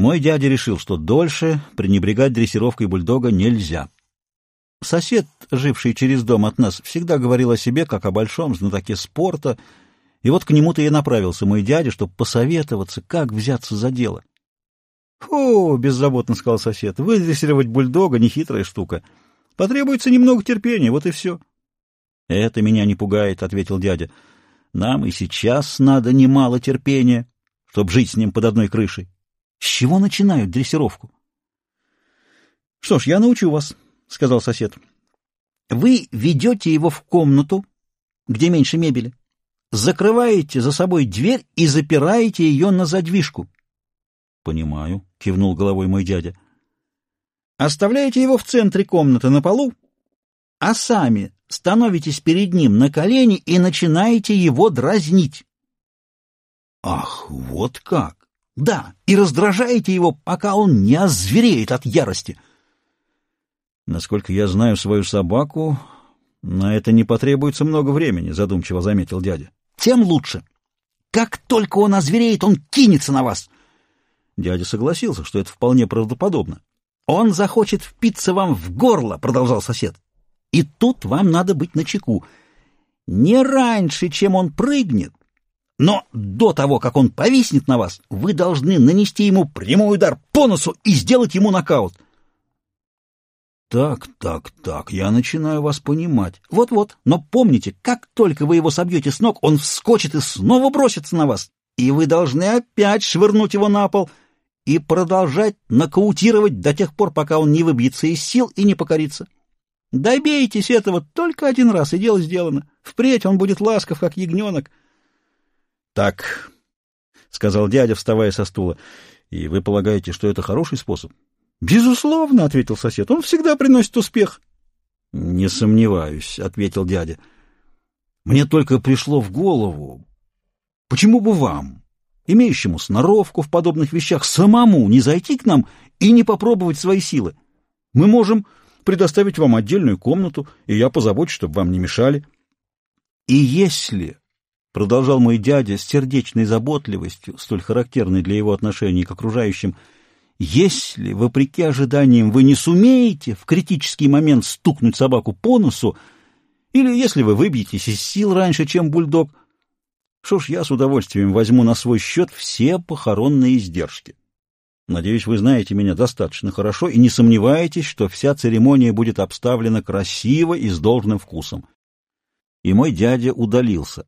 Мой дядя решил, что дольше пренебрегать дрессировкой бульдога нельзя. Сосед, живший через дом от нас, всегда говорил о себе, как о большом знатоке спорта, и вот к нему-то и направился мой дядя, чтобы посоветоваться, как взяться за дело. — О, — беззаботно сказал сосед, — выдрессировать бульдога — нехитрая штука. Потребуется немного терпения, вот и все. — Это меня не пугает, — ответил дядя. — Нам и сейчас надо немало терпения, чтобы жить с ним под одной крышей. С чего начинают дрессировку? — Что ж, я научу вас, — сказал сосед. — Вы ведете его в комнату, где меньше мебели, закрываете за собой дверь и запираете ее на задвижку. — Понимаю, — кивнул головой мой дядя. — Оставляете его в центре комнаты на полу, а сами становитесь перед ним на колени и начинаете его дразнить. — Ах, вот как! Да, и раздражаете его, пока он не озвереет от ярости. Насколько я знаю свою собаку, на это не потребуется много времени, задумчиво заметил дядя. Тем лучше. Как только он озвереет, он кинется на вас. Дядя согласился, что это вполне правдоподобно. Он захочет впиться вам в горло, продолжал сосед. И тут вам надо быть начеку. Не раньше, чем он прыгнет, но до того, как он повиснет на вас, вы должны нанести ему прямой удар по носу и сделать ему нокаут. Так, так, так, я начинаю вас понимать. Вот-вот, но помните, как только вы его собьете с ног, он вскочит и снова бросится на вас, и вы должны опять швырнуть его на пол и продолжать нокаутировать до тех пор, пока он не выбьется из сил и не покорится. Добейтесь этого только один раз, и дело сделано. Впредь он будет ласков, как ягненок. — Так, — сказал дядя, вставая со стула, — и вы полагаете, что это хороший способ? — Безусловно, — ответил сосед, — он всегда приносит успех. — Не сомневаюсь, — ответил дядя. — Мне только пришло в голову, почему бы вам, имеющему сноровку в подобных вещах, самому не зайти к нам и не попробовать свои силы? Мы можем предоставить вам отдельную комнату, и я позабочусь, чтобы вам не мешали. И если — продолжал мой дядя с сердечной заботливостью, столь характерной для его отношений к окружающим, — если, вопреки ожиданиям, вы не сумеете в критический момент стукнуть собаку по носу, или если вы выбьетесь из сил раньше, чем бульдог, что ж, я с удовольствием возьму на свой счет все похоронные издержки. Надеюсь, вы знаете меня достаточно хорошо и не сомневаетесь, что вся церемония будет обставлена красиво и с должным вкусом. И мой дядя удалился.